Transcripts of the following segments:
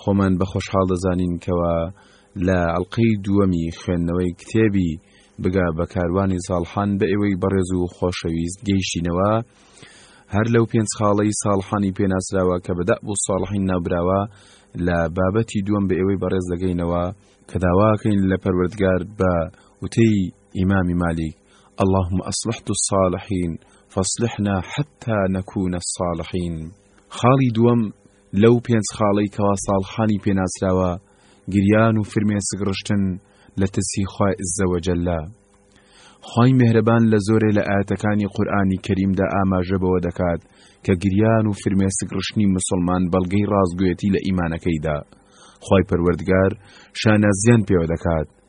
خۆمان بە خۆشحاڵ دەزانین کەوا لە ئەڵلقەی دووەمی خوێندنەوەی کتێبی بگا بە کاروانی ساڵحان بە ئێوەی بەڕێز و خۆشەویست گەیشتینەوە هەر لەو پێنج خاڵەی ساڵحانی پێناسراوە کە بەدە بۆ ساڵحین نابراوە لە بابەتی دووەم بە ئێوەی بەڕێز دەگەینەوە کە داواکەین لە پەروەردگار بە وتەی ئیمامی مالیک اللهم أصلحت الصالحين فاصلحنا حتى نكون الصالحين خاڵی دووەم لەو پێنج خاڵەی کەوا ساڵحانی پێ ناسراوە گریان و فرمێسک ڕشتن لە ترسی خوای عزەوەجەلە. خوای مێهرەبان لە زۆرێ لە ئایەتەکانی قورئانی کەریمدا ئاماژە بەوە دەکات کە گریان و فرمێسک ڕشتنی موسڵمان بەڵگەی ڕاستگۆیەتی لە ئیمانەکەیدا، خوای پەروەردگار شانازییان پێوە دەکات.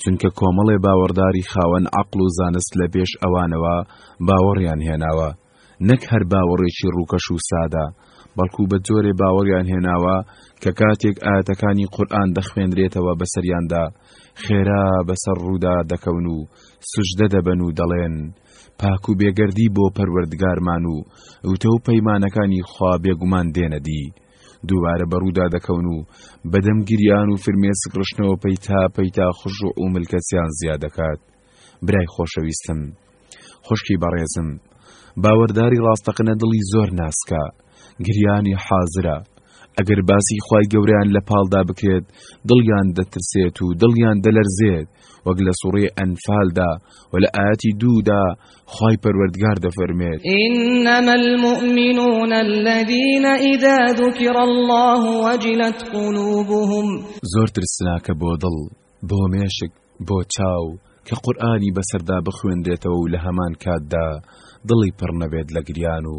چونکە کۆمەڵێ باوەڕداری خاوەن عەقڵ و زانست لە پێش ئەوانەوە باوەڕیان هێناوە، نەک هەر باوەڕێکی ڕووکەش و سادە، بەڵکو بە جۆرێ باوەڕیان هێناوە کە کاتێک ئایەتەکانی قورئان دەخوێنرێتەوە بەسەریاندا خێرا بەسەر ڕوودا دەکەون و سوجدە دەبەن و دەڵێن پاک و بێگەردی بۆ پەروەردگارمان و وتە و پەیمانەکانی خوا بێگومان دێنە دی دووبارە بەڕوودا دەکەون و بەدەم گریان و فرمێسک ڕشتنەوە پەیتا پەیتا خشوع و ملکەچیان زیاد دەکات برای خۆشەویستم خوشکی بەڕێزم باوەرداری ڕاستەقنە دڵی زۆر ناسکە گریانی حازرە ئەگەر باسی خی گەوریان لە پاڵدا بکرێت دڵیان دەترسێت و دڵیان دەلەرزێت وەک لە سوڕی ئەنفالدا و لە ئاەتی دوودا خوای پەروەردگار دەفەرمێت إنما المؤمنون الذين إذا ذكر الله وجلت قلوبهم زۆر ترسناکە بۆ دڵ بۆ مێشک بۆ چاو کە قورآانی بەسەردا بخوێنرێتەوە و لە هەمان کاتدا دڵی پڕ نەبێت لە گریان و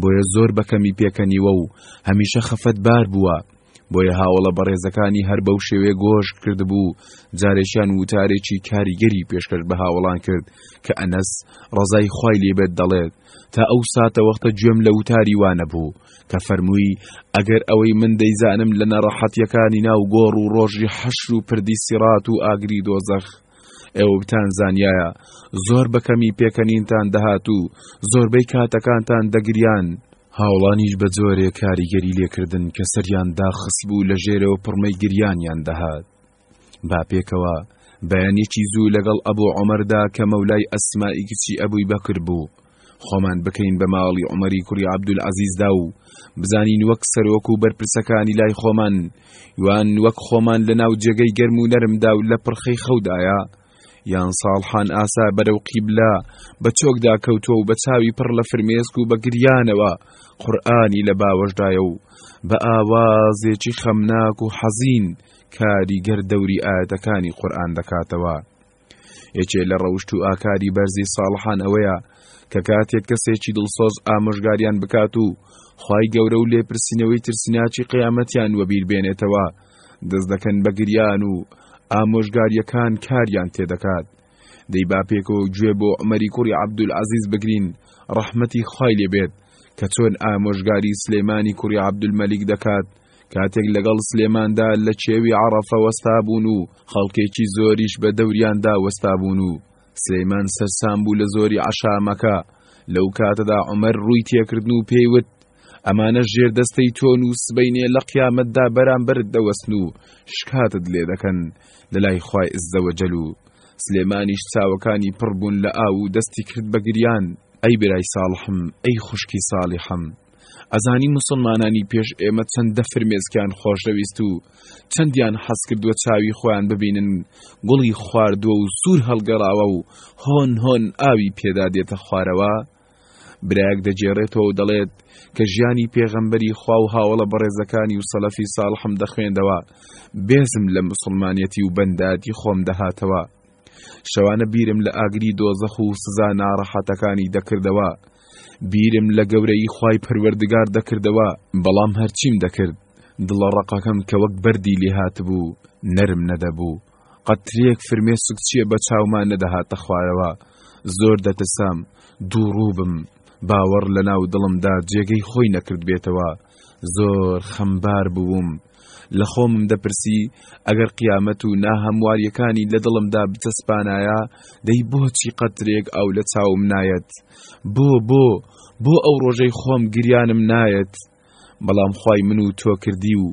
بۆیە زۆر بە کەمی پێکەنیوە و هەمیشە خەفەتبار بووە، بۆیە هاوەڵە بەڕێزەکانی هەر بەو شێوەیە گۆش کردبوو، جارێکیان وتارێکی کاریگەری پێشکەش بە هاوەڵان کرد کە ئەنەس ڕەزای خوای لێ بێت دەڵێت تا ئەو ساتە وەختە گوێم لە وتاری وا نەبوو کە فەرمووی ئەگەر ئەوەی من دەیزانم لە ناڕەحەتییەکانی ناو گۆڕ و ڕۆژی حەشر و پردی سیڕات و ئاگری دۆزەخ ئێوە بتان زانیایە زۆر بەکەمی پێکەنینتان دەهات و زۆربەی کاتەکانتان دەگریان هاوڵانیش بە جۆرێ کاریگەری لێکردن کە سەریان داخست بوو لە ژێرەوە پڕمەی گریانیان دەهات با پێکەوە بەیانێکی زوو لەگەڵ ئەبوو عمردا کە مەولای ئەسمائی کچی ئەبووی بەکر بوو خۆمان بکەین بە ماڵی عمەری کوڕی عەبدولعەزیزدا و بزانین وەک سەرۆک و بەرپرسەکانی لای خۆمان یوان وەک خۆمان لە ناو جێگەی گەرم و نەرمدا و لە پرخەی خەودایە یان ساڵحان ئاسا بەرەو قیبلا بە چۆکدا کەوتووە و بە چاوی پڕ لە فرمێسک و بە گریانەوە قورآانی لە باوەشدایە و بە ئاوازێکی خەمناک و حەزین کاریگەر دەوری ئاەتەکانی قورآان دەکاتەوە یەکێ لە ڕەوشت و ئاکاری بەرزی ساڵحان ئەوەیە کە کاتێک کەسێکی دڵسۆز ئامۆژگاریان بکات و خی گەورە و لێپرسینەوەی ترسناچی قیامەتیان وەبیر بێنێتەوە دەست دەکەن بە گریان و ئامۆژگاریەکان کاریان تێدەکات دەی با پێکەوە گوێ بۆ ئەمەری کوڕی عبدول عزیز بگرین ڕەحمەتی خی لێبێت کە چۆن ئامۆژگاری سلەیمانی کوڕی عبدول مەلیک دەکات کاتێک لەگەڵ سلێماندا لە چێوی عەڕەفە وەستابوون و خەڵکێکی زۆریش بە دەوریاندا وەستابوون و سلەیمان سەرسام بوو لە زۆری عەشامەکە لەو کاتەدا عمر ڕووی تێکردن و پێیوت ئەمانە ژێر دەستەی تۆن و سبینێ لە قیامەتدا بەرامبرت دەوەستن و شکاتت لێ دەکەن لە لای خوای ئززەوەجەل و سلێمانیش چاوەکانی پڕبوون لە ئاو و دەستی کرد بە گریان ئەی برای ساڵحم ئەی خوشکی ساڵحم ئەزانی موسڵمانانی پێش ئێمە چەندە فرمێسکیان خۆشەویست و چەندیان حەز کردووە چاوی خۆیان ببینن گوڵی خواردووە و سوور هەڵگەڕاوە و هۆن هۆن ئاوی پێدا دێتە خوارەوە برایەک دەگێڕێتەوە و دەڵێت کە ژیانی پێغەمبەری خوا و هاوڵە بەڕێزەکانی و سەلەفی ساڵحم دەخوێندەوە بێزم لە مسلمانەتی و بەنداتی خۆم دەهاتەوە شەوانە بیرم لە ئاگری دۆزەخ و سزا ناڕەحەتەکانی دەکردەوە بیرم لە گەورەی خوای پەروەردگار دەکردەوە بەڵام هەرچیم دەکرد دڵە ڕقەکەم کە وەک بەردی لێهات بوو نەرم نەدەبوو قەترێک فرمێ سوکچیە بە چاوما نەدەهاتە خوارەوە زۆر دەترسام دووڕوو بم باوەڕ لە ناو دڵمدا جێگەی خۆی نەکرد بێتەوە زۆر خەمبار بووم لە خۆمم دەپرسی ئەگەر قیامەت و ناهەمواریەکانی لە دڵمدا بتەسپانایە دەی بۆچی قەترێک ئەو لە چاوم نایەت بۆ بۆ بۆ ئەو ڕۆژەی خۆم گریانم نایەت بەڵام خی من و تۆ کردی و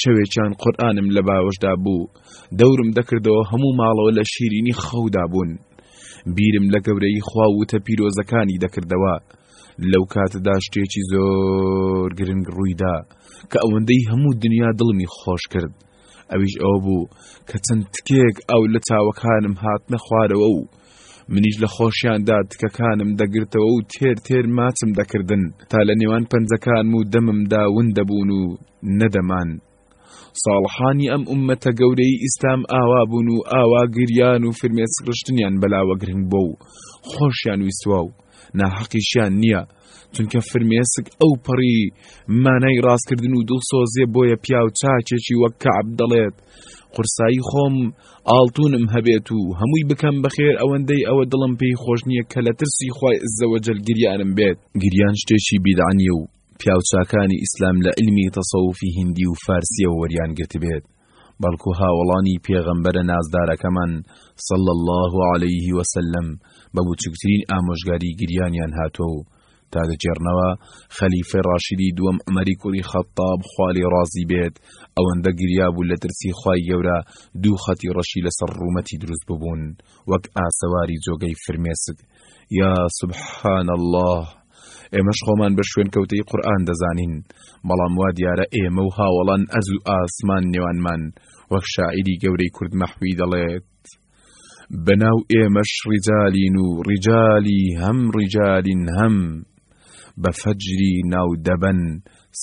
شەوێکیان قورآانم لە باوەشدا بوو دەورم دەکردەوە هەموو ماڵەوە لە شیرینی خەودا بوون بیرم لە گەورەی خوا وتە پیرۆزەکانی دەکردەوە لەو کاتەدا شتێکی زۆر گرنگ ڕوویدا کە ئەوەندەی هەموو دنیا دڵمی خۆش کرد ئەویش ئەو بوو کە چەند تکێک ئەو لە چاوەکانم هاتنە خوارەوە و منیش لە خۆشیاندا تکەکانم دەگرتەوە و تێر تێر ماچم دەکردن تا لە نێوان پەنجەکانم و دەممدا ون دەبوون و نەدەمان ساڵحانی ئەم ئوممەتە گەورەی ئیسلام ئاوا بوون و ئاوا گریان و فرمێسک ڕشتنیان بەلاوە گرنگ بووە و خۆشیان ویستوە و ناحەقیشیان نییە چونکە فرمێسک ئەو پەڕی مانای ڕاستکردن و دڵسۆزیە بۆیە پیاو چاکێکی وەک کەعب دەڵێت قورسایی خۆم ئاڵتونم هەبێت و هەمووی بکەم بەخێر ئەوەندەی ئەوە دڵم پێی خۆش نییە کە لە ترسی خی زەوەجل گریانم بێت گریان شتێکی بیدانیە و پیاوچاکانی ئیسلام لە علمی تەسەوفی هندی و فارسیەوە وەریان گرتبێت بەڵکو هاوڵانی پێغەمبەرە نازدارەکەمان صل الله عليه وسلم بە بچووکترین ئامۆژگاری گریانیان هاتۆ و تا دەجێڕنەوە خەلیفە ڕاشیدی دووەم ئەمەری کوڕی خەتاب خوالی ڕازی بێت ئەوەندە گریا بوو لە ترسی خی گەورە دوو خەتی ڕەشی لەسەر ڕوومەتی دروست ببوون وەک ئاسەواری جۆگەی فرمێسک یا سبحان الله ئێمەش خۆمان بە شوێنکەوتەی قورئان دەزانین، بەڵام وا دیارە ئێمە و هاوەڵان ئەز و ئاسمان نێوانمان وەک شاعیری گەورەی کورد مەحوی دەڵێت بەناو ئێمەش ڕیجالین و ڕیجالی هەم ڕیجالین هەم بە فەجری ناو دەبەن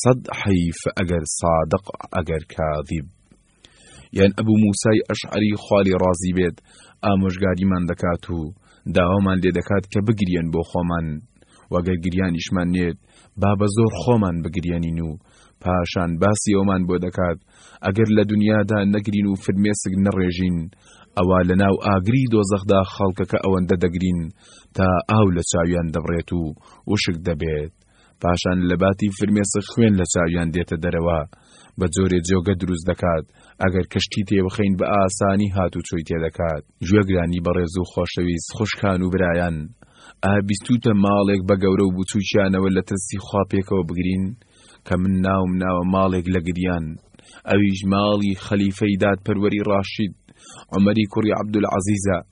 سەد حەیف ئەگەر سادق ئەگەر کاذیب یان ئەبوو موسای ئەشعری خالی ڕازی بێت ئامۆژگاریمان دەکات و داوامان لێ دەکات کە بگریێن بۆ خۆمان وەگەر گریانیشمان نێت با بە زۆر خۆمان بگریێنین و پاشان باسی ئەومان بۆ دەکات ئەگەر لە دنیادا نەگرین و فرمێسک نەڕێژین ئەوە لە ناو ئاگری دۆزەخدا خەڵکەکە ئەوەندە دەگرین تا ئاو لە چاویان دەبڕێت و وشک دەبێت پاشان لەباتی فرمێسک خوێن لە چاویان دێتە دەرەوە بە جۆرێ جۆگە دروست دەکات ئەگەر کەشتی تێبخەین بە ئاسانی هات و چۆی تێدەکات گوێگرانی بەڕێز و خۆشەویست خوشکان و برایان ئابیستوتە ماڵێک بە گەورە و بچووکیانەوە لە ترسی خوا پێکەوە بگرین کە من ناوم ناوە ماڵێک لە گریان ئەویش ماڵی خەلیفەی دادپەروەری ڕاشید عمری کوڕی عبدالعزیزە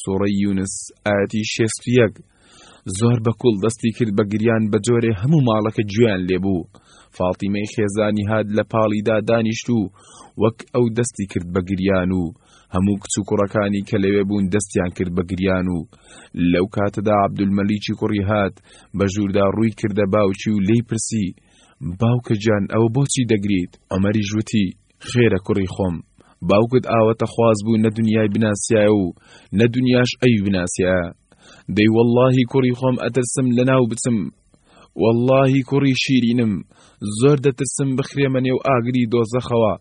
سوڕەی یونس ئاەتی شێست و یەک زۆر بە کوڵ دەستی کرد بە گریان بە جۆرێ هەموو ماڵەکە گوێیان لێبوو فاڵتیمەی خێزانی هات لە پاڵیدا دانیشت و وەک ئەو دەستی کرد بە گریان و هەموو کچ و کوڕەکانی کە لەوێ بوون دەستیان کرد بە گریان و لەو کاتەدا عەبدولمەلیکی کوڕی هات بە ژووردا ڕووی کردە باوکی و لی پرسی باوکە گیان ئەوە بۆچی دەگریت ئەمەری ژوتی خێرە کوڕی خۆم باوکت ئاوەتە خواز بوو نە دنیای بناسیایە و نە دنیاش ئەی بناسیایە دەی واللهی کوڕی خۆم ئەترسم لە ناو بچم واللهی کوڕی شیرینم زۆر دەترسم بخرێمە نێو ئاگری دۆزەخەوە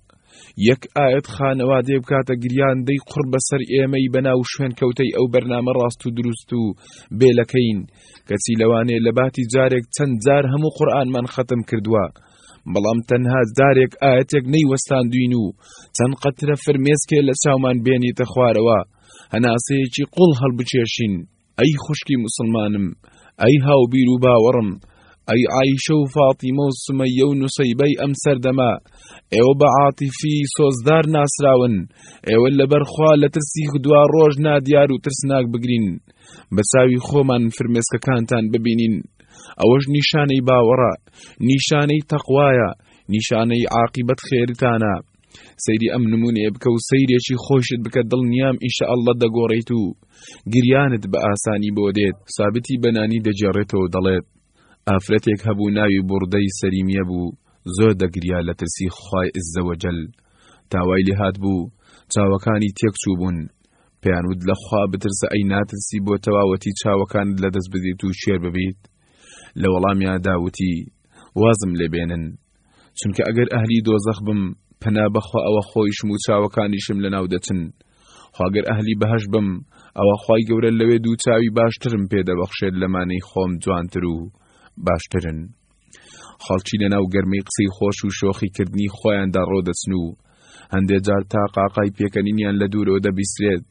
یەک ئاەت خانەوا دێ بکاتە گریان دەی قڕ بەسەر ئێمەی بەناو شوێن کەوتەی ئەو بەرنامە ڕاست و دروست و بێلەکەین کەچی لەوانێ لە باتی جارێک چەند جار هەموو قورآانمان ختم کردووە بەڵام تەنها دارێک ئاەتێک نەیوەستاندوین و چەند قەترە فرمێسکێ لە چاومان بێنیتە خوارەوە هەناسەیەکی قوڵ هەڵبچێشین ئەی خوشکی مسلمانم ئەی هاوبیر و باوەڕم ئەی ئایشە و فاتیمە و سمەیە و نووسیبەی ئەم سەردەمە ئێوە بە عاتیفی سۆزدار ناسراون ئێوە لەبەرخوا لە ترسی دوا ڕۆژ نادیار و ترسناک بگرین بە چاوی خۆمان فرمێسکەکانتان ببینین ئەوەش نیشانەی باوەڕە نیشانەی تەقوایە نیشانەی عاقیبەت خێرتانە سەیری ئەم نمونەیە بکە و سەیرێکی خۆشت بکە دڵنیام ئیشە ئەللە دەگۆڕیت و گریانت بە ئاسانی بۆ دێت سابتی بەنانی دەجێڕێتەوە دەڵێت ئافرەتێک هەبوو ناوی بوڕدەی سەریمیە بوو زۆر دەگریا لە ترسی خی ئزەوەجل تاوای لێهات بوو چاوەکانی تێک چوو بوون پێیانوت لە خوا بترسە ئەی ناترسی بۆ تەواوەتی چاوەکانت لەدەست بدیت و شێر ببیت لە وەڵامیادا وتی وازم لێ بێنن چونکە ئەگەر ئەهلی دۆزەخ بم پەنا بەخوا ئەوە خۆیشم و چاوەکانیشم لە ناو دەچن خواگەر ئەهلی بەهش بم ئەوە خی گەورە لەوێ دوو چاوی باشترم پێدەبەخشێت لەمانەی خۆم جوانتر و باشترن خەڵکی لە ناو گەرمەی قسەی خۆش و شۆخی کردنی خۆیاندا ڕۆ دەچن و هەندێ جار تا قاقای پێکەنینیان لە دوورەوە دەبیسرێت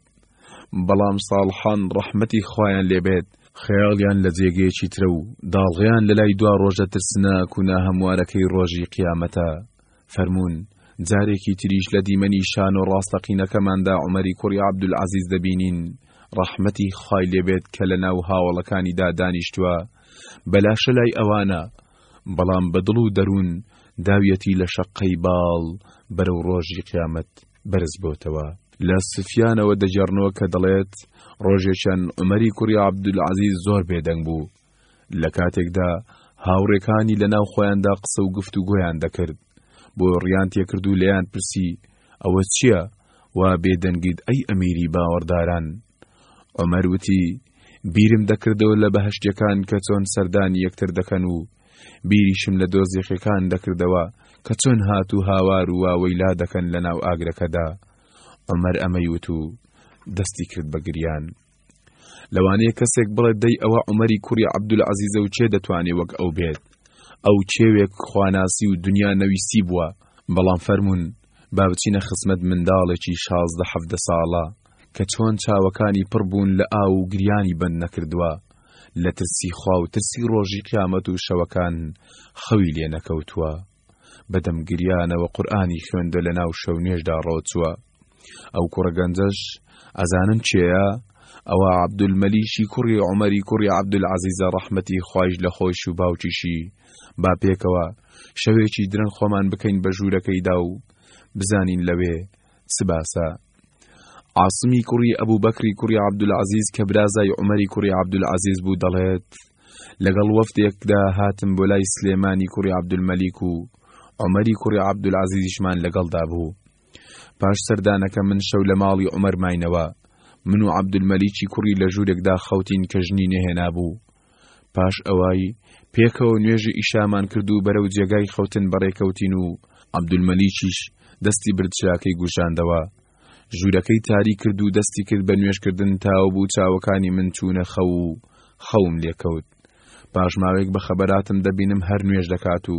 بەڵام ساڵحان ڕەحمەتی خوایان لێبێت خەیاڵیان لە جێگەیەکی ترە و داڵغیان لە لای دوا ڕۆژە ترسناک و ناهەموارەکەی ڕۆژی قیامەتە فەرمونون جارێکی تریش لە دیمەنی شان و ڕاستەقینەکەماندا عمەری کوڕی عبدولعزیز دەبینین ڕەحمەتی خی لێبێت کە لە ناو هاوڵەکانیدا دانیشتووە بەلاشە لای ئەوانە بەڵام بە دڵ و دەروون داویەتی لە شەقەی باڵ بەرەو ڕۆژی قیامەت بەرز بۆتەوە. لە سفیانەوە دەگێڕنەوە کە دەڵێت، ڕۆژێکیان عومەری کوڕی عەبدولعەزیز زۆر بێدەنگ بوو، لە کاتێکدا هاوڕێکانی لە ناو خۆیاندا قسە و گفتوگۆیان دەکرد، بۆ ڕیان تێکرد و لێیان پرسی، ئەوە چییە؟ وا بێدەنگیت ئەی ئەمیری باوەڕداران؟ عومەر وتی، بیرم دەکردەوە لە بەهەشتیەکان کە چۆن سەردانی یەکتر دەکەن و بیریشم لە دۆزیخەکان دەکردەوە کە چۆن هات و هاوار و واوەی لا دەکەن لە ناو ئاگرەکەدا ئەمەر ئەمەی وت و دەستی کرد بە گریان لەوانەیە کەسێک بڵێت دەی ئەوە عمەری کوڕی عبدول عزیزە و چێ دەتوانێت وەک ئەو بێت ئەو چێوێک خواناسی و دنیا نەویستی بووە بەڵام فەرمونون با بچینە خزمەت منداڵێکی شازدە حەفدە ساڵە کە چۆن چاوەکانی پڕ بوون لە ئاو و گریانی بەند نەکردوە لە ترسی خوا و ترسی ڕۆژی قیامەت و شەوەکان خەوی لێ نەکەوتوە بە دەم گریانەوە قورئانی خوێندە لە ناو شەو نوێژدا ڕۆچوە ئەو کوڕە گەنجەش ئەزانن کێیە ئەوە عەبدولمەلیکی کوڕی عومەری کوڕی عەبدولعەزیزە ڕەحمەتی خوایش لە خۆیش و باوکیشی با پێکەوە شەوێکی درەنگ خۆمان بکەین بە ژوورەکەیدا و بزانین لەوێ چ باسە؟ عاسمی کوڕی ئەبوو بەکری کوڕی عەبدولعەزیز کە برازای عومەری کوڕی عەبدولعەزیز بوو دەڵێت لەگەڵ وەفتێکدا هاتم بۆ لای سلێمانی کوڕی عەبدولمەلیک و عمەری کوڕی عەبدولعەزیزیشمان لەگەڵدا بوو پاش سەردانەکە من شەو لە ماڵی عمەر ماینەوە من و عەبدولمەلیکی کوڕی لە ژوورێکدا خەوتین کە ژنی نەهێنابوو پاش ئەوای پێکەوە نوێژی ئیشامان کرد و بەرەو جێگای خەوتن بەڕێکەوتین و عەبدولمەلیکیش دەستی برد چراکەی گوشاندەوە ژوورەکەی تاری کرد و دەستی کرد بە نوێژکردن تاو بوو چاوەکانی من چوونە خەو و خەوم لێکەوت پاشماوێک بە خەبەراتم دەبینم هەر نوێژ دەکات و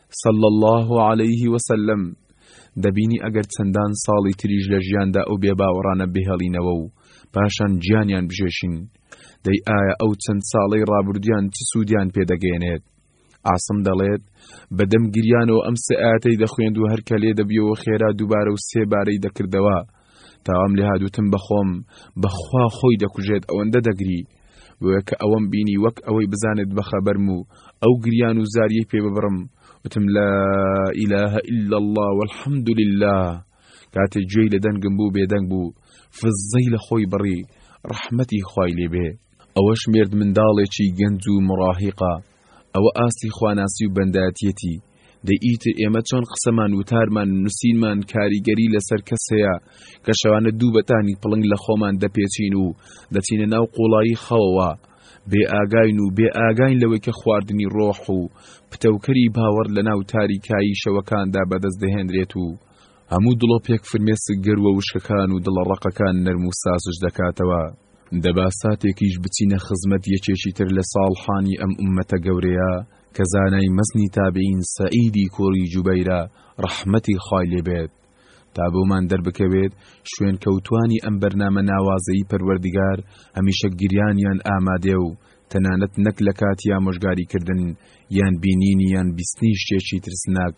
صلی اللە علیه و سلم، دەبینی ئەگەر چەندان ساڵی تریش لە ژیاندا ئەو بێباوەڕانە بهێڵینەوە و پاشان گیانیان بژێشین، دەی ئایا ئەو چەند ساڵەی ڕابردوویان چ سوودیان پێ دەگەیەنێت؟ عاصم دەڵێت بە دەم گریانەوە ئەم سێ ئایەتەی دەخوێند و هەر کە لێ دەبیەوە خێرا دووبارە و سێ بارەی دەکردەوە، تاوام لێ هادوتم بەخۆم بەخوا خۆی دەکوژێت ئەوەندە دەگری بۆیە کە ئەوەم بینی وەک ئەوەی بزانێت بەخەبەرم و ئەو گریان و زاریەی پێ ببڕم وتم لە ئیلاهە ئللا الله والحمد لله کاتێ گوێی لە دەنگم بوو بێدەنگ بوو فزەی لە خۆی بڕی ڕەحمەتی خوای لێبێ ئەوەش مێرد منداڵێکی گەنج و مڕاهیقا ئەوە ئاستی خواناسی و بەندایەتیەتی، دەی ئیتر ئێمە چۆن قسەمان وتارمان نوسینمان کاریگەری لەسەر کەس هەیە کە شەوانە دوو بەتانی پڵنگ لە خۆمان دەپێچین و دەچینە ناو قوڵایی خەوەوە بێ ئاگاین و بێ ئاگاین لەوەی کە خواردنی ڕۆح و پتەوکەری باوەڕ لە ناو تاریکایی شەوەکاندا بەدەست دەهێنرێت و هەموو دڵۆپێک فرمێسک گەرووە وشکەکان و دڵە ڕەقەکان نەرم و سازش دەکاتەوە. دەبا ساتێکیش بچینە خزمەت یەکێکی تر لە ساڵحانی ئەم ئوممەتە گەورەیە کە زانای مەزنی تابعین سەعیدی کوڕی جوبەیرە ڕەحمەتی خوای لێ بێت تا بۆمان دەربکەوێت شوێنکەوتوانی ئەم بەرنامە ناوازەی پەروەردگار هەمیشە گریانیان ئامادەیە و تەنانەت نەک لە کاتی ئامۆژگاریکردن یان بینینی یان بیستنی شتێکی ترسناک،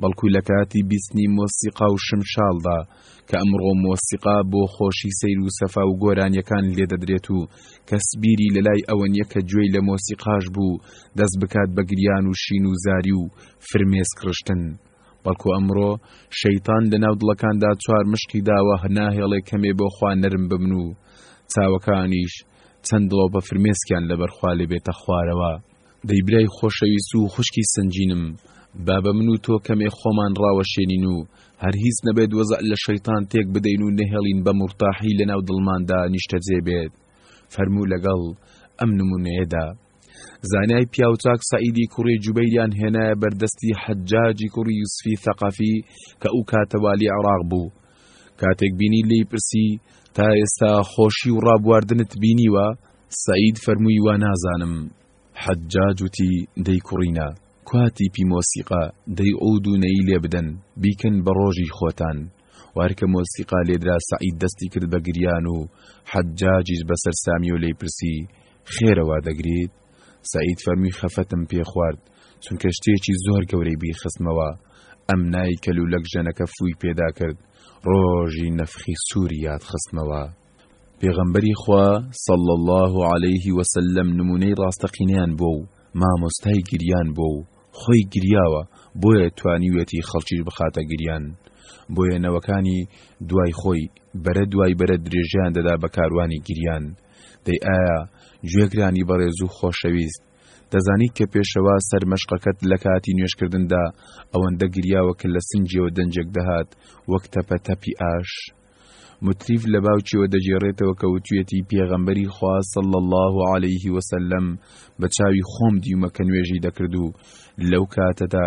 بەڵکو لە کاتی بیستنی مۆسیقا و شمشاڵدا، کە ئەمڕۆ مۆسیقا بۆ خۆشی سەیر و سەفا و گۆرانیەکان لێدەدرێت و کەس بیری لە لای ئەوە نیە کە گوێی لە مۆسیقاش بوو دەست بکات بە گریان و شین و زاری و فرمێسک ڕشتن. بەڵکو ئەمڕۆ شەیتان لە ناو دڵەکاندا چوار مشکی داوه ناهێڵێ کەمێ بۆ خوا نەرم ببن و چاوەکانیش، چەند دڵۆپە فرمێسکیان لەبەر خوا لێ بێتە خوارەوە. دەی برای خۆشەویست و خوشکی سەنگینم، با بە من و تۆ کەمێ خۆمان ڕاوەشێنین و هەر هیچ نەبێت وەزع لە شەیتان تێک بدەین و نەهێڵین بە مورتاحی لەناو دڵماندا نیشتەجێ بێت. فەرموو لەگەڵ ئەم نموونەیەدا. زانای پیاو چاک سەعیدی کوڕی جوبەیریان هێنایە بەردەستی حەجاجی کوڕی یوسفی ثەقەفی کە ئەو کاتە والی عێراق بوو کاتێک بینی لێی پرسی تا ئێستا خۆشی و ڕابواردنت بینیوە سەعید فەرمووی وا نازانم حەجاج وتی دەی کوڕینە کوا تیپی مۆسیقا دەی عود و نەیی لێ بدەن بیکەن بە ڕۆژی خۆتان و هەر کە مۆسیقا لێدرا سەعید دەستی کرد بە گریان و حەجاجیش بە سەرسامیەوە لێی پرسی، خێرە وا دەگریت؟ سەعید فەرمووی خەفەتم پێ خوارد، چونکە شتێکی زۆر گەورەی بیر خستمەوە، ئەم نای کەلوولەک ژەنەکە فووی پێدا کرد، ڕۆژی نەفخی سووری یاد خستمەوە. پێغەمبەری خوا صلی اللە علیه و سلم نمونەی ڕاستەقینەیان بووە و مامۆستای گریان بووە و خۆی گریاوە بۆیە توانیویەتی خەڵکیش بخاتە گریان بۆیە نەوەکانی دوای خۆی بەرە دوای بەرە درێژیان دەدا بە کاروانی گریان دەی ئایا گوێگرانی بەڕێز و خۆشەویست دەزانی کە پێشەوا سەر مەشقەکەت لە کاتی نوێشکردندا ئەوەندە گریاوە کە لە سنجیەوە دەنجێک دەهات وەک تەپە تەپی ئاش متریف لە باوکیەوە دەگێڕێتەوە کە وتویەتی پێغەمبەری خوا صلی اللە علیه وسلم بە چاوی خۆم دیومە کە نوێژی دەکرد و لەو کاتەدا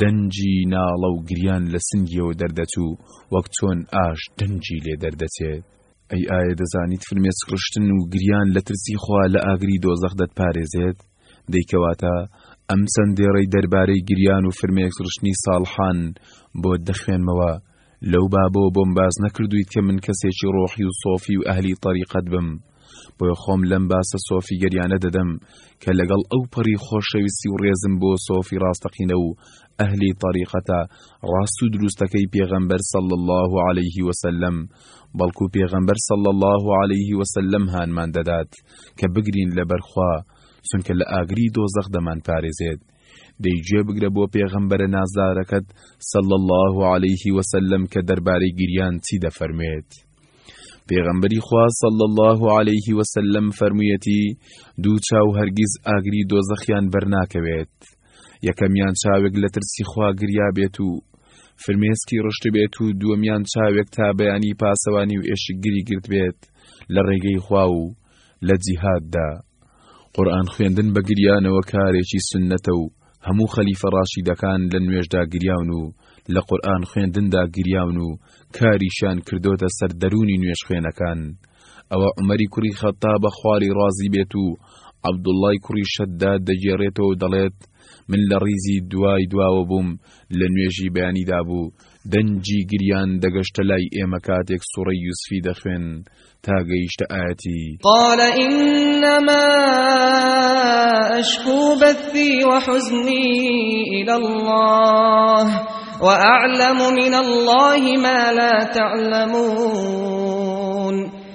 دەنجی ناڵە و گریان لە سنگیەوە دەردەچوو وەک چۆن ئاش دەنجی لێ دەردەچێت ئەی ئایا دەزانیت فرمێسک ڕشتن و گریان لە ترسی خوا لە ئاگری دۆزەخ دەتپارێزێت؟ دەی کەواتە ئەم چەند دێڕەی دەربارەی گریان و فرمێسک ڕشتنی ساڵحان بۆت دەخوێنمەوە، لەو بابەوە بۆم باس نەکردوویت کە من کەسێکی ڕۆحی و سۆفی و ئەهلی تەریقەت بم، بۆیە خۆم لەم باسە سۆفیگەریانە دەدەم کە لەگەڵ ئەو پەڕی خۆشەویستی و ڕێزم بۆ سۆفی ڕاستەقینە و ئەهلی تەریقەتە ڕاست و دروستەکەی پێغەمبەر صلی اللە علیه وسلم بەڵکو پێغەمبەر صلی اللە علیه وسلم هانمان دەدات کە بگرین لەبەر خوا چونکە لە ئاگری دۆزەخ دەمانپارێزێت دەی گوێ بگرە بۆ پێغەمبەرە نازدارەکەت صلی الله عليه وسلم کە دەربارەی گریان چی دەفەرموێت پێغەمبەری خوا صلی الله عليه وسلم فەرموویەتی دوو چاو هەرگیز ئاگری دۆزەخیان بەرناکەوێت یەکەمیان چاوێک لە ترسی خوا گریا بێت و فرمێسکی ڕشت بێت و دووەمیان چاوێک تا بەیانی پاسەوانی و ئێشکگری گرت بێت لە ڕێگەی خوا و لە جیهاددا قورآن خوێندن بە گریانەوە کارێکی سنەتە و هەموو خەلیفە ڕاشیدەکان لە نوێژدا گریاون و لە قورآن خوێندندا گریاون و کاریشان کردۆتە سەر دەرونی نوێژ خوێنەکان ئەوە عومەری کوڕی خەتابە خواری ڕازی بێت و عەبدوڵای کوڕی شەداد دەگێڕێتەوە و دەڵێت من لە ڕیزی دوای دواوە بووم لە نوێژی بەیانیدا بوو دەنجی گریان دەگەشتە لای ئێمە کاتێک سوڕی یوسفی دەخوێن تا گەیشتە ئاەتی قال إنما أشكو بثي وحزني إلى الله وأعلم من الله ما لا تعلمون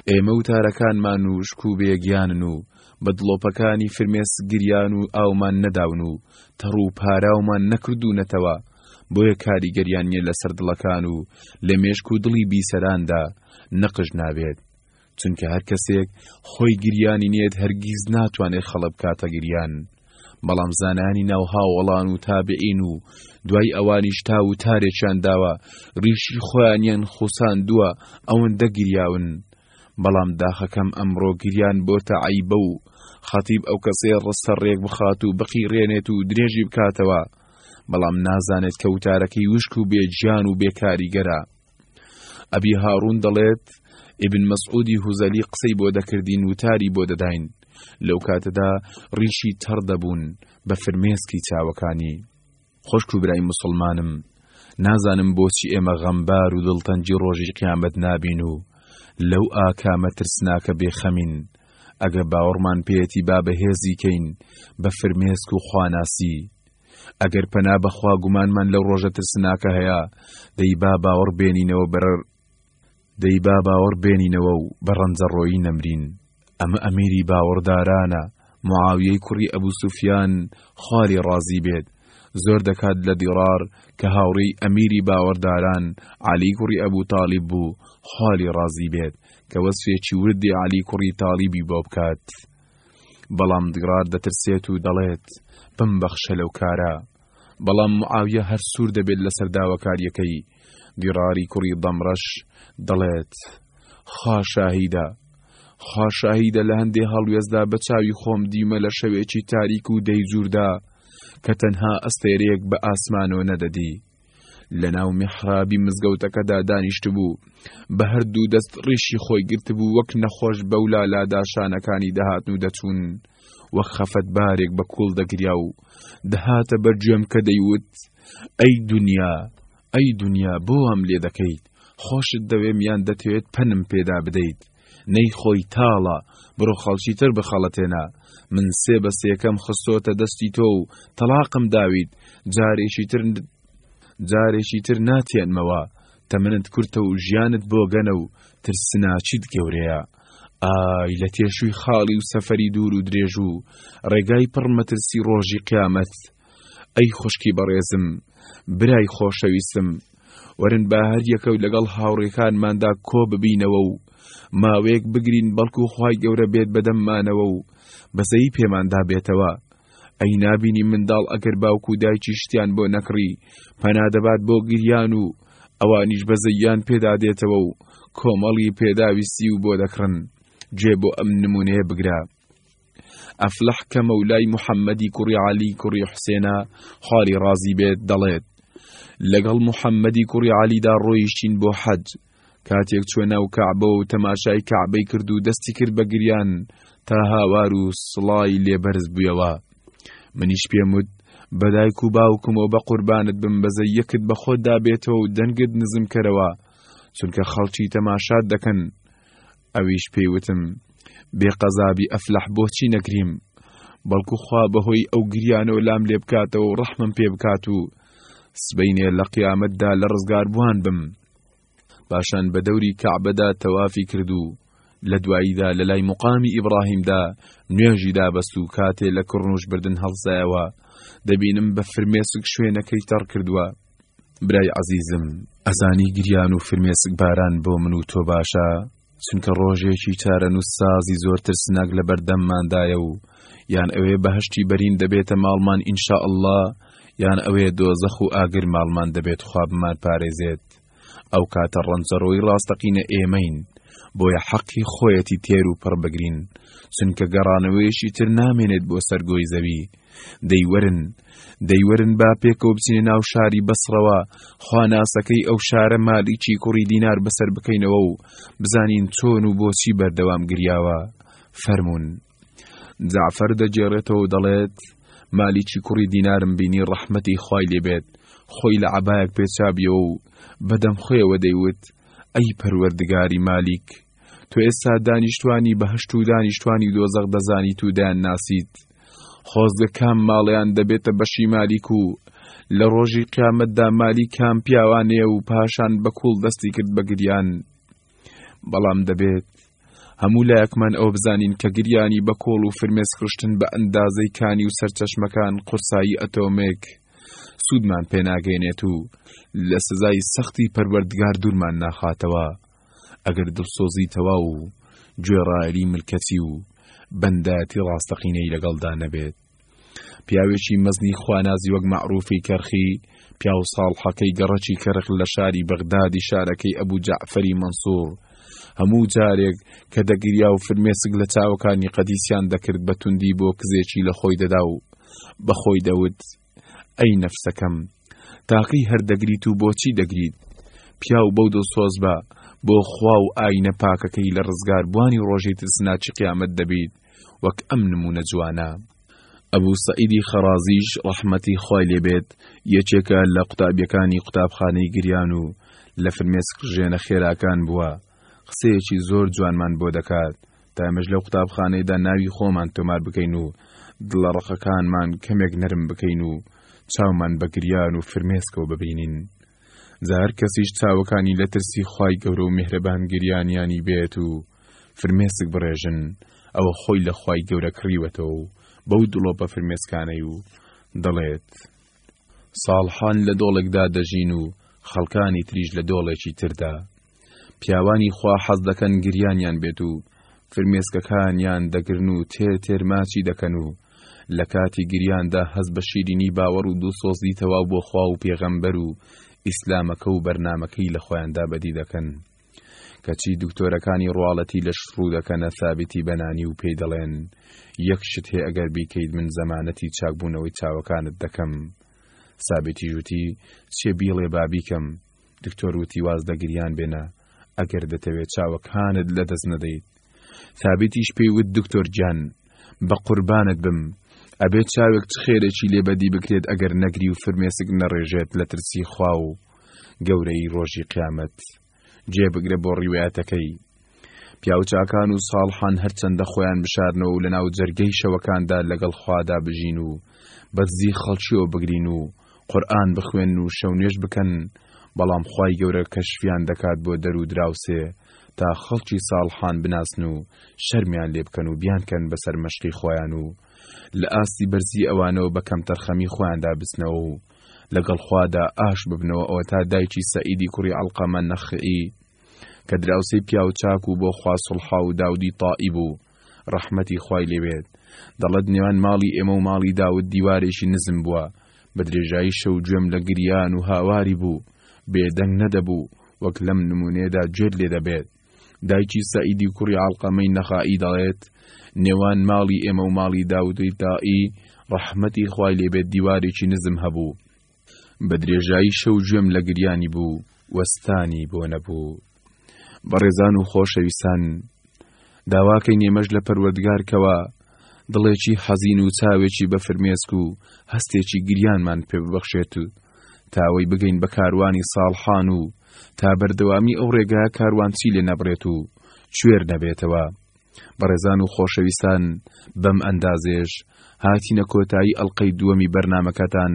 ئێمە وتارەکانمان و شک و بێگیانن و بە دڵۆپەکانی فرمێسکگریان و ئاومان نەداون و تەڕ و پاراومان نەکردوونەتەوە بۆیە کاریگەریان نیە لەسەر دڵەکان و لە مێشک و دڵی بیسەراندا نەقش نابێت چونکە هەر کەسێک خۆی گریانی نێت هەرگیز ناتوانێت خەڵە بکاتە گریان بەڵام زانانی ناو هاوەڵان و تابعین و دوای ئەوانیش تا وتارێکیان داوە ڕیشی خۆیانیان خۆسان دووە ئەوەندە گریاون بەڵام داخەکەم ئەمڕۆ گریان بۆ تەعیبە و خەتیب ئەو کەسێ ڕستە ڕێک بخات و بقی ڕێنێت و درێژی بکاتەوە بەڵام نازانێت کە وتارەکەی وشک و بێجیان و بێکاریگەرە ئەبی هاڕوون دەڵێت، ئیبن مەسعودی هوزەلی قسەی بۆ دەکردین وتاری بۆ دەداین، لەو کاتەدا ڕیشی تەڕ دەبوون بە فرمێسکی چاوەکانی. خوشک و برای موسڵمانم، نازانم بۆچی ئێمە غەمبار و دڵتەنگی ڕۆژی قیامەت نابین و لەو ئاکامە ترسناکە بێ خەمین، ئەگە باوەڕمان پێیەتی با بەهێزی کەین بە فرمێسک و خواناسی، ئەگەر پەنا بەخوا گومانمان لەو ڕۆژە ترسناکە هەیە دەی با باوەڕ بێنینەوە بەر دەی با باوەڕ بێنینەوە و بە ڕەنجەڕۆیی نەمرین ئەمە ئەمیری باوەڕدارانە معاویەی کوڕی ئەبوو سوفیان خوالێ ڕازی بێت زۆر دەکات لە دیڕار کە هاوڕێی ئەمیری باوەڕداران علی کوڕی ئەبوو تاالب بوو خوالێ ڕازی بێت کە وەسفێکی وردی علی کوڕی تاالبی بۆ بکات. بەڵام دگڕات دەترسێت و دەڵێت بمبەخشە لەو کارە بەڵام معاویە هەر سوور دەبێت لەسەر داواکاریەکەی دیڕاری کوڕی دەمڕەش دەڵێت خاشاهیدا خاشاهیدە لە هەندێ هەڵوێزدا بە چاوی خۆم دیمە لە شەوێکی تاریک و دەیجووردا کە تەنها ئەستێرەیەک بە ئاسمانۆ نەدەدی لە ناو میحرابی مزگەوتەکەدا دانیشتبوو بە هەردوو دەست ڕیشی خۆی گرتبوو وەک نەخۆش بەولا لاداشانەکانی دەهاتن و دەچوون وەک خەفەت بارێک بە کوڵ دەگریا و دەهاتە بەر گوێم کە دەیوت ئەی دنیا ئەی دنیا بۆ ئەم لێ دەکەیت خۆشت دەوێم یان دەتەوێت پەنم پێدا بدەیت نەی خۆی تاڵە بڕۆ خەڵکی تر بخەڵەتێنە، من سێ بە سێکەم خستۆتە دەستی تۆ و تەڵاقم داویت جارێکی تر جارێکی تر ناتێنمەوە، تەمەنت کورتە و ژیانت بۆگەنە و ترسناکیت گەورەیە. ئای لە تێشووی خاڵی و سەفەری دوور و درێژ و ڕێگای پڕ مەترسی ڕۆژی قیامەت. ئەی خوشکی بەڕێزم برای خۆشەویستم وەرن با هەر یەکە و لەگەڵ هاوڕێکانماندا کۆ ببینەوە و ماوەیەک بگرین بەڵکو خی گەورە بێت بەدەممانەوە و بەزەی پێماندا بێتەوە ئەی نابینی منداڵ ئەگەر باوک و دایکی شتیان بۆ نەکڕی پەنادەبات بۆ گریان و ئەوانیش بەزەیان پێدا دێتەوە و کۆمەڵی پێداویستی و بۆ دەکڕن جێ بۆ ئەم نمونەیە بگرە ئەفلەح کە مەولای محەممەدی کوڕی عەلی کوڕی حوسێنە خواری ڕازی بێت دەڵێت لەگەڵ محەممەدی کوڕی عەلیدا ڕۆیشتین بۆ حەج کاتێک چوە ناو کەعبە و تەماشای کەعبەی کرد و دەستی کرد بە گریان تا هاوار و سڵای لێبەرز بوویەوە منیش پێم وت بە دایک و باوکمەوە بە قوربانت بم بەزە یەکت بە خۆتدا بێتەوە و دەنگت نزمکەرەوە چونکە خەڵکی تەماشات دەکەن ئەویش پێی وتم، بێ قەزابی ئەفلەح بۆچی نەگریم، بەڵکو خوا بەهۆی ئەو گریانەوە لام لێ بکاتەوە و ڕەحمم پێ بکات و سبەینێ لە قیامەتدا لە ڕزگاربووان بم. پاشان بە دەوری کەعبەدا تەوافی کرد و لە دواییدا لە لای مقامی ئیبڕاهیمدا نوێژی دابەست و کاتێ لە کڕنوش بردن هەڵسایەوە دەبینم بە فرمێسک شوێنەکەی تەڕ کردووە. برای عەزیزم ئەزانی گریان و فرمێسک باران بۆ من و تۆ باشە چونکە ڕۆژێکی چارەنووس سازی زۆر ترسناک لە بەردەمماندایە و یان ئەوێ بەهشتی بەرین دەبێتە ماڵمان ئینشا ئەللا یان ئەوێ دۆزەخ و ئاگر ماڵمان دەبێت خوابمان پارێزێت ئەو کاتە ڕەنجەڕۆی ڕاستەقینە ئێمەین بۆیە حەقی خۆیەتی تێر و پڕ بگرین چونکە گەڕانەوەیشی تر نامێنێت بۆ سەرگۆی زەوی دەیوەرن، دەیوەرن با پێکەوە بچینە ناو شاری بەسڕەوە، خواناسەکەی ئەو شارە مالیکی کوڕی دینار بەسەر بکەینەوە و بزانین چۆن و بۆچی بەردەوام گریاوە. فەرموون. جەعفەر دەگێڕێتەوە و دەڵێت، مالیکی کوڕی دینارم بینی ڕەحمەتی خوای لێبێت، خۆی لە عەبایەک پێچابیەوە و بەدەم خۆیەوە دەیوت، ئەی پەروەردگاری مالیک، تۆ ئێستا دانیشتوانی بەهەشت و دانیشتوانی دۆزەق دەزانیت و دەیان ناسیت خۆزگە کام ماڵیان دەبێتە بەشی مالیک و لە ڕۆژی قیامەتدا مالی کام پیاوانەیە و پاشان بە کوڵ دەستی کرد بە گریان بەڵام دەبێت هەموو لایەکمان ئەو بزانین کە گریانی بە کۆڵ و فرمێس خشتن بە ئەندازەی کانی و سەرچەشمەکان قورسایی ئەتۆمێک سوودمان پێناگەێنێت و لە سزای سەختی پەروەردگار دوورمان ناخاتەوە ئەگەر دڵسۆزی تەواو و گوێڕایەلی ملکەچی و بەندایەتی ڕاستەقینەی لەگەڵدا نەبێت پیاوێکی مەزنی خوانازی وەک مەعروفی کەرخی پیاو ساڵحەکەی گەڕەکی کەرخ لە شاری بەغدادی شارەکەی ئەبوو جەعفەری مەنسوور هەموو جارێک کە دەگریا و فرمێسک لە چاوەکانی قەدیسیان دەکرد بە توندی بۆ کزێکی لە خۆی دەدا و بەخۆی دەوت ئەی نەفسەکەم تاقی هەر دەگریت و بۆچی دەگریت پیاو بەو دڵسۆز بە بۆ خوا و ئاینە پاکەکەی لە ڕزگار بوانی ڕۆژەی ترسناچی قیامەت دەبیت وەک ئەم نمونە جوانە ئەبوو سەعیدی خەڕازیش ڕەحمەتی خوای لێبێت یەکێکە لە قوتابیەکانی قوتابخانەی گریان و لە فرمێسک ڕژێنە خێراکان بووە قسەیەکی زۆر جوانمان بۆ دەکات تا ئێمەش لەو قوتابخانەیدا ناوی خۆمان تۆمار بکەین و دڵە ڕەقەکانمان کەمێک نەرم بکەین و چاومان بە گریان و فرمێسکەوە ببینین جا هەر کەسیش چاوەکانی لە ترسی خوای گەورە و میهرەبان گریانیانی بێت و فرمێسک بڕێژن ئەوە خۆی لە خوای گەورە کڕیوەتەوە و بەو دڵۆپە فرمێسکانەی و دەڵێت ساڵحان لە دۆڵێکدا دەژین و خەڵکانی تریش لە دۆڵێکی تردا پیاوانی خوا حەز دەکەن گریانیان بێت و فرمێسکەکانیان دەگرن و تێر تێر ماچی دەکەن و لە کاتی گریاندا هەز بە شیرینی باوەڕ و دڵسۆزی تەواو بۆ خوا و پێغەمبەر و ئیسلامەکە و بەرنمەکەی لە خۆیاندا بەدی دەکەن کەچی دکتۆرەکانی ڕواڵەتی لەش ڕوو دەکەنە ثابتی بەنانی و پێی دەڵێن یەک شت هەیە ئەگەر بیکەیت من زەمانەتی چاکبوونەوەی چاوەکانت دەکەم سابتی ژوتی چێ بیڵێ بابیکەم دکتۆر وتی واز لە گریان بێنە ئەگەر دەتەوێت چاوەک هانت لە دەست نەدەیت ثابتیش پێی وت دکتۆر گیان بە قوربانت بم ئەبێت چاوێک چ خێرێکی لێ بەدی بکرێت ئەگەر نەگری و فرمێسک نەڕێژێت لە ترسی خوا و گەورەی ڕۆژی قیامەت جێ بگرە بۆ ڕیوایەتەکەی پیاوچاکان و ساڵحان هەرچەندە خۆیان بشارنەوە و لەناو جەرگەی شەوەکاندا لەگەڵ خوادا بژین و بەدزی خەڵکیەوە بگرین و قورئان بخوێنن و شەونوێژ بکەن بەڵام خوای گەورە کەشفیان دەکات بۆ دەر و دراوسێ تا خەڵکی ساڵحان بناسن و شەرمیان لێ بکەن و بیانکەن بەسەر مەشقی خۆیان و لە ئاستی بەرزی ئەوانەوە بە کەمتەرخەمی خۆیاندا بچنەوە و لەگەڵ خوادا ئاش ببنەوە ئەوەتا دایکی سەعیدی کوڕی عەلقەمە نەخعی کە دراوسێی پیاو چاک و بۆ خوا سڵحاو داودی تائی بوو ڕەحمەتی خوای لێ بێت دەڵێت نێوان ماڵی ئێمە و ماڵی داود دیوارێکی نزم بووە بە درێژایی شەو گوێم لە گریان و هاواری بوو بێدەنگ نەدەبوو وەک لەم نمونەیەدا گوێت لێ دەبێت دایکی سەعیدی کوڕی عەڵقەمەی نەخائی دەڵێت نێوان ماڵی ئێمە و ماڵی داودی تائی ڕەحمەتی خوای لێ بێت دیوارێکی نزم هەبوو بە درێژایی شەو گوێم لە گریانی بوو وەستانی بۆ نەبوو بەڕێزان و خۆشەویستان داواکەی نێمەش لە پەروەردگارکەوە دڵێکی حەزین و چاوێکی بە فرمێسک و هەستێکی گریانمان پێ ببەخشێت و تاوەی بگەین بە کاروانی ساڵحان و تا بەردەوامی ئەو ڕێگا کاروانچی لێ نەبرێت و کوێر نەبێتەوە بەڕێزان و خۆشەویستان بەم ئەندازەیەش هاتینە کۆتایی ئەڵلقەی دووەمی بەرنمەکەتان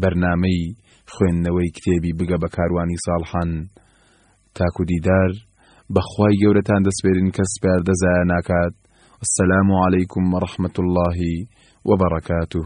بەرنمەی خوێندنەوەی کتێبی بگە بە کاروانی ساڵحان تاکو دیدار بەخوای گەورەتان دەسپێرین کە سپار دەزایە ناکات السلام عليكم ورحمة الله وبركاته